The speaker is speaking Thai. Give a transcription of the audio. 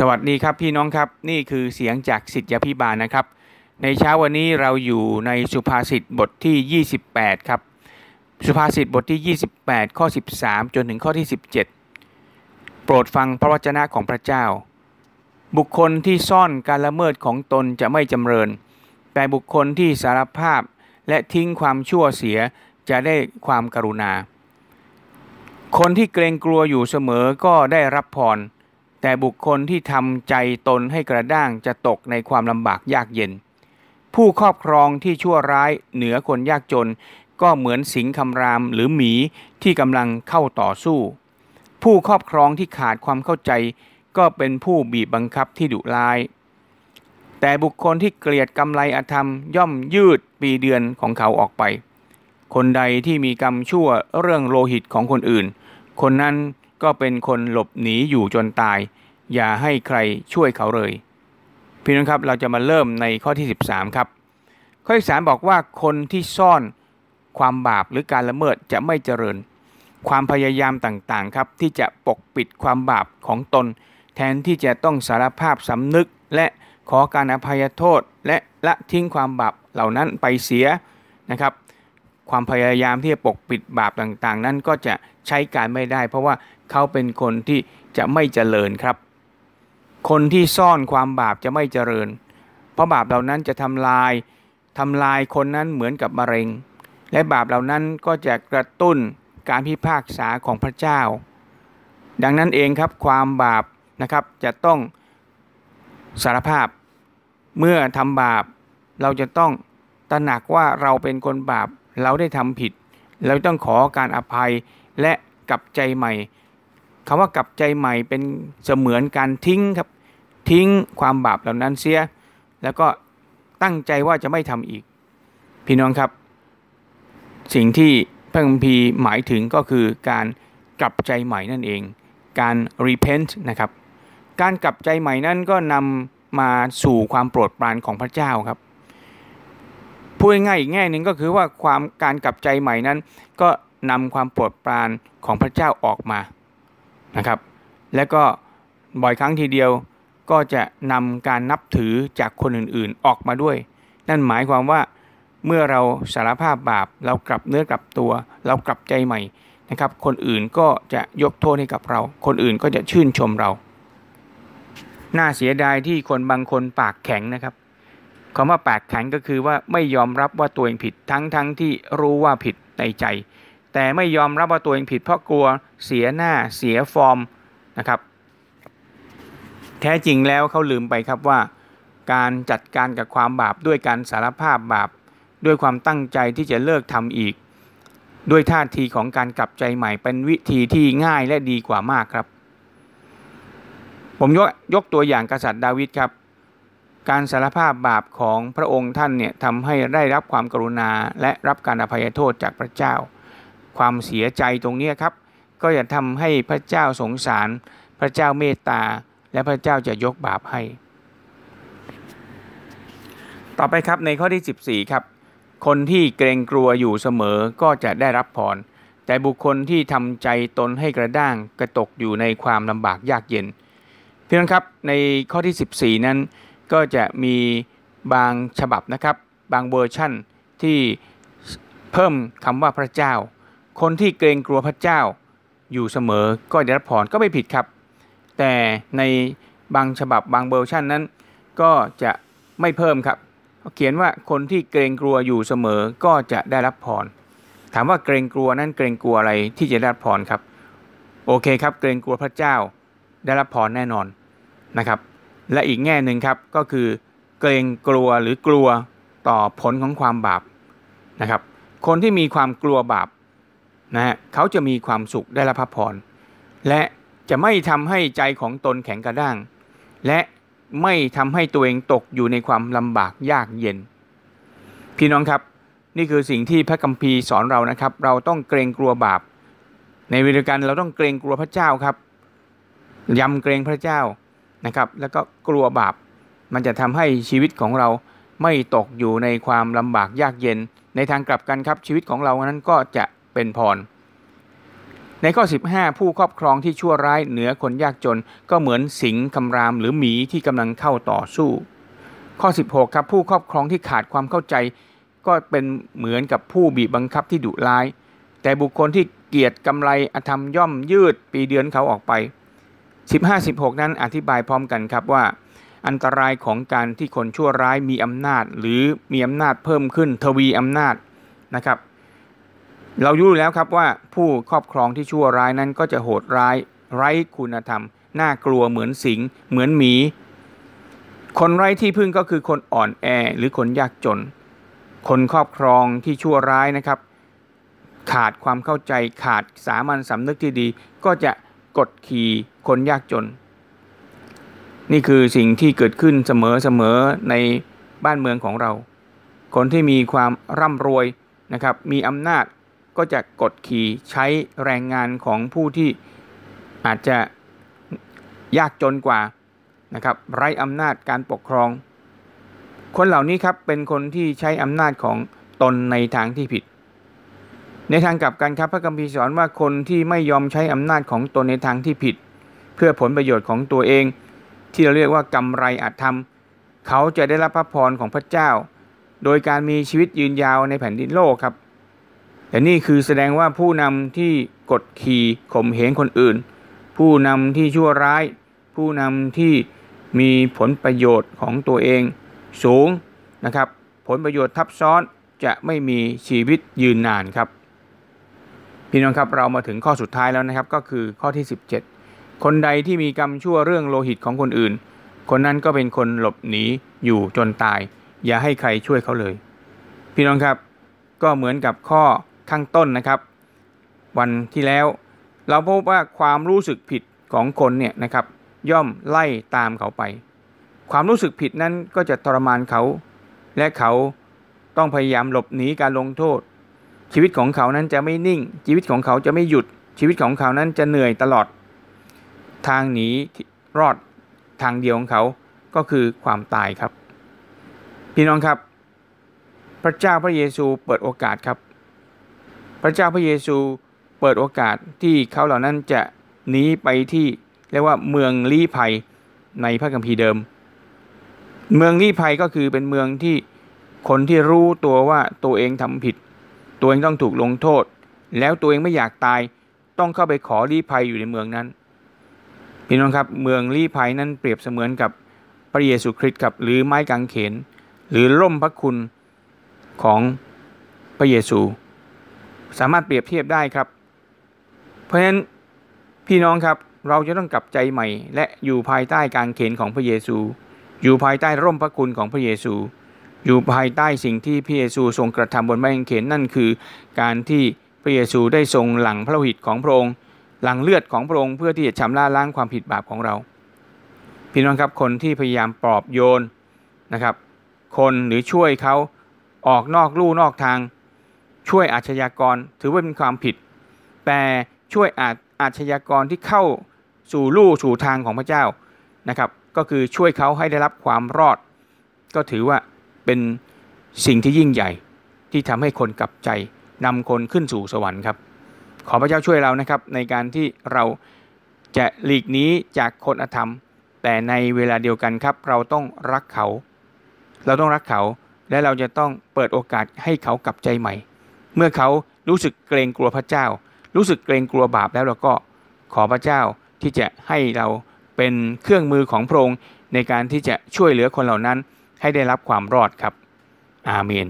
สวัสดีครับพี่น้องครับนี่คือเสียงจากสิทธิพิบาลนะครับ ในเช้าวันนี้เราอยู่ในสุภาษิตบทที่ 28 ครับ สุภาษิตบทที่ 28 ข้อ 13 จนถึงข้อที่ 17 โปรดฟังพระวจนะของพระเจ้า บุคคลที่ซ่อนการละเมิดของตนจะไม่จำเริญ แต่บุคคลที่สารภาพและทิ้งความชั่วเสียจะได้ความกรุณา คนที่เกรงกลัวอยู่เสมอก็ได้รับพร แต่บุคคลที่ทำใจตนให้กระด้างจะตกในความลำบากยากเย็น ผู้ครอบครองที่ชั่วร้ายเหนือคนยากจน ก็เหมือนสิงคำรามหรือหมีที่กำลังเข้าต่อสู้ ผู้ครอบครองที่ขาดความเข้าใจ ก็เป็นผู้บีบบังคับที่ดุร้าย แต่บุคคลที่เกลียดกำไรอธรรมย่อมยืดปีเดือนของเขาออกไป คนใดที่มีกรรมชั่วเรื่องโลหิตของคนอื่น คนนั้น ก็เป็นคนหลบหนีอยู่จนตาย อย่าให้ใครช่วยเขาเลยพี่น้องครับเราจะมาเริ่มในข้อที่ 13 ครับ ข้อที่3บอกว่าคนที่ซ่อนความบาปหรือการละเมิดจะไม่เจริญ ความพยายามต่างๆครับ ที่จะปกปิดความบาปของตน แทนที่จะต้องสารภาพสำนึก และขอการอภัยโทษและละทิ้งความบาปเหล่านั้นไปเสียนะครับ ความพยายามที่จะปกปิดบาปต่างๆ นั้นก็จะใช้การไม่ได้ เพราะว่าเขาเป็นคนที่จะไม่เจริญครับ คนที่ซ่อนความบาปจะไม่เจริญ เพราะบาปเหล่านั้นจะทำลายทำลายคนนั้นเหมือนกับมะเร็ง และบาปเหล่านั้นก็จะกระตุ้นการพิพากษาของพระเจ้า ดังนั้นเองครับความบาปนะครับจะต้องสารภาพ เมื่อทำบาปเราจะต้องตระหนักว่าเราเป็นคนบาป เราได้ทำผิด เราต้องขอการอภัยและกลับใจใหม่คำว่ากลับใจใหม่เป็นเสมือนการทิ้งครับทิ้งความบาปเหล่านั้นเสีย แล้วก็ตั้งใจว่าจะไม่ทำอีก พี่น้องครับ สิ่งที่พระคัมภีร์หมายถึงก็คือการกลับใจใหม่นั่นเอง การ repent นะครับ การกลับใจใหม่นั้นก็นำมาสู่ความโปรดปรานของพระเจ้าครับ พูดง่ายอีกแง่หนึ่งก็คือว่าความการกลับใจใหม่นั้น ก็นำความโปรดปรานของพระเจ้าออกมานะครับ และก็บ่อยครั้งทีเดียวก็จะนำการนับถือจากคนอื่นๆออกมาด้วย นั่นหมายความว่าเมื่อเราสารภาพบาปเรากลับเนื้อกลับตัว เรากลับใจใหม่นะครับ คนอื่นก็จะยกโทษให้กับเรา คนอื่นก็จะชื่นชมเรา น่าเสียดายที่คนบางคนปากแข็งนะครับ คำว่าปากแข็งก็คือว่าไม่ยอมรับว่าตัวเองผิดทั้งทั้งที่รู้ว่าผิดในใจ แต่ไม่ยอมรับว่าตัวเองผิดเพราะกลัวเสียหน้าเสียฟอร์มนะครับ แท้จริงแล้วเขาลืมไปครับว่า การจัดการกับความบาปด้วยการสารภาพบาป ด้วยความตั้งใจที่จะเลิกทำอีก ด้วยท่าทีของการกลับใจใหม่เป็นวิธีที่ง่ายและดีกว่ามากครับ ผมยกยกตัวอย่างกษัตริย์ดาวิดครับ การสารภาพบาปของพระองค์ท่านเนี่ยทำให้ได้รับความกรุณาและรับการอภัยโทษจากพระเจ้า ความเสียใจตรงนี้ครับ ก็จะทำให้พระเจ้าสงสาร พระเจ้าเมตตา และพระเจ้าจะยกบาปให้ ต่อไปครับในข้อที่ 14 ครับ คนที่เกรงกลัวอยู่เสมอก็จะได้รับพรแต่บุคคลที่ทำใจตนให้กระด้างก็จะตกอยู่ในความลำบากยากเย็นเพื่อนครับในข้อที่ 14 นั้น ก็จะมีบางฉบับนะครับ บางเวอร์ชั่นที่เพิ่มคำว่าพระเจ้า คนที่เกรงกลัวพระเจ้า อยู่เสมอก็ได้รับพรก็ไม่ผิดครับ แต่ในบางฉบับบางเวอร์ชันนั้น ก็จะไม่เพิ่มครับเขียนว่าคนที่เกรงกลัวอยู่เสมอก็จะได้รับพรถามว่าเกรงกลัวนั้นเกรงกลัวอะไรที่จะได้รับพรครับ โอเคครับ เกรงกลัวพระเจ้า ได้รับพรแน่นอนนะครับ และอีกแง่หนึ่งครับก็คือเกรงกลัวหรือกลัวต่อผลของความบาปนะครับ คนที่มีความกลัวบาปนะฮะเขาจะมีความสุขได้รับพระพรและจะไม่ทำให้ใจของตนแข็งกระด้าง และไม่ทำให้ตัวเองตกอยู่ในความลำบากยากเย็น พี่น้องครับ นี่คือสิ่งที่พระกัมภีร์สอนเรานะครับ เราต้องเกรงกลัวบาป ในเวลาการเราต้องเกรงกลัวพระเจ้าครับยำเกรงพระเจ้า นะครับ แล้วก็กลัวบาป มันจะทำให้ชีวิตของเราไม่ตกอยู่ในความลำบากยากเย็น ในทางกลับกันครับชีวิตของเรานั้นก็จะเป็นพร ในข้อ 15 ผู้ครอบครองที่ชั่วร้ายเหนือคนยากจน ก็เหมือนสิงคำรามหรือหมีที่กำลังเข้าต่อสู้ ข้อ 16 ครับผู้ครอบครองที่ขาดความเข้าใจ ก็เป็นเหมือนกับผู้บีบบังคับที่ดุร้าย แต่บุคคลที่เกียรติกำไรอธรรมย่อมยืดปีเดือนเขาออกไป 15-16 นั้นอธิบายพร้อมกันครับว่า อันตรายของการที่คนชั่วร้ายมีอำนาจ หรือมีอำนาจเพิ่มขึ้นทวีอำนาจนะครับ เรารู้แล้วครับว่าผู้ครอบครองที่ชั่วร้ายนั้นก็จะโหดร้าย ไร้คุณธรรม น่ากลัวเหมือนสิง เหมือนหมี คนไร้ที่พึ่งก็คือคนอ่อนแอหรือคนยากจน คนครอบครองที่ชั่วร้ายนะครับ ขาดความเข้าใจขาดสามัญสำนึกที่ดีก็จะ กดขี่คนยากจน นี่คือสิ่งที่เกิดขึ้นเสมอๆในบ้านเมืองของเรา คนที่มีความร่ำรวยนะครับ มีอำนาจก็จะกดขี่ใช้แรงงานของผู้ที่อาจจะยากจนกว่านะครับไร้อำนาจการปกครอง คนเหล่านี้ครับเป็นคนที่ใช้อำนาจของตนในทางที่ผิด ในทางกลับกันครับพระคัมภีร์สอนว่าคนที่ไม่ยอมใช้อำนาจของตนในทางที่ผิด เพื่อผลประโยชน์ของตัวเอง ที่เราเรียกว่ากำไรอาจทำเขาจะได้รับพระพรของพระเจ้า โดยการมีชีวิตยืนยาวในแผ่นดินโลกครับ แต่นี่คือแสดงว่าผู้นำที่กดขี่ข่มเหงคนอื่น ผู้นำที่ชั่วร้าย ผู้นำที่มีผลประโยชน์ของตัวเอง สูงนะครับ ผลประโยชน์ทับซ้อนจะไม่มีชีวิตยืนนานครับ พี่น้องครับเรามาถึงข้อสุดท้ายแล้วนะครับก็คือข้อที่ 17 คนใดที่มีกรรมชั่วเรื่องโลหิตของคนอื่น คนนั้นก็เป็นคนหลบหนีอยู่จนตาย อย่าให้ใครช่วยเขาเลย พี่น้องครับก็เหมือนกับข้อข้างต้นนะครับ วันที่แล้ว เราพบว่าความรู้สึกผิดของคนเนี่ยนะครับ ย่อมไล่ตามเขาไป ความรู้สึกผิดนั้นก็จะทรมานเขา และเขาต้องพยายามหลบหนีการลงโทษ ชีวิตของเขานั้นจะไม่นิ่ง ชีวิตของเขาจะไม่หยุด ชีวิตของเขานั้นจะเหนื่อยตลอด ทางหนีรอดทางเดียวของเขาก็คือความตายครับ พี่น้องครับ พระเจ้าพระเยซูเปิดโอกาสครับ พระเจ้าพระเยซูเปิดโอกาสที่เขาเหล่านั้นจะหนีไปที่เรียกว่าเมืองลี้ภัยในพระคัมภีร์เดิม เมืองลี้ภัยก็คือเป็นเมืองที่คนที่รู้ตัวว่าตัวเองทำผิด ตัวเองต้องถูกลงโทษ แล้วตัวเองไม่อยากตาย ต้องเข้าไปขอลี้ภัยอยู่ในเมืองนั้นพี่น้องครับเมืองลี้ภัยนั้นเปรียบเสมือนกับพระเยซูคริสต์ครับหรือไม้กางเขน หรือร่มพระคุณของพระเยซู สามารถเปรียบเทียบได้ครับ เพราะฉะนั้นพี่น้องครับเราจะต้องกลับใจใหม่ และอยู่ภายใต้การเขนของพระเยซู อยู่ภายใต้ร่มพระคุณของพระเยซู อยู่ภายใต้สิ่งที่พระเยซูทรงกระทำบนไม้กางเขนนั่นคือ การที่พระเยซูได้ทรงหลั่งพระโลหิตของพระองค์หลั่งเลือดของพระองค์เพื่อที่จะชำระล้างความผิดบาปของเรา พี่น้องครับคนที่พยายามปลอบโยนนะครับ คนหรือช่วยเขาออกนอกลู่นอกทาง ช่วยอาชญากรถือว่าเป็นความผิด แต่ช่วยอาอาชญากรที่เข้าสู่ลู่สู่ทางของพระเจ้านะครับ ก็คือช่วยเขาให้ได้รับความรอด ก็ถือว่า เป็นสิ่งที่ยิ่งใหญ่ที่ทำให้คนกลับใจนำคนขึ้นสู่สวรรค์ครับ ขอพระเจ้าช่วยเรานะครับ ในการที่เราจะหลีกหนี้จากคนอธรรม แต่ในเวลาเดียวกันครับ เราต้องรักเขา เราต้องรักเขา และเราจะต้องเปิดโอกาสให้เขากลับใจใหม่ เมื่อเขารู้สึกเกรงกลัวพระเจ้า รู้สึกเกรงกลัวบาปแล้วเราก็ขอพระเจ้าที่จะให้เราเป็นเครื่องมือของพระองค์ในการที่จะช่วยเหลือคนเหล่านั้น ให้ได้รับความรอดครับ อาเมน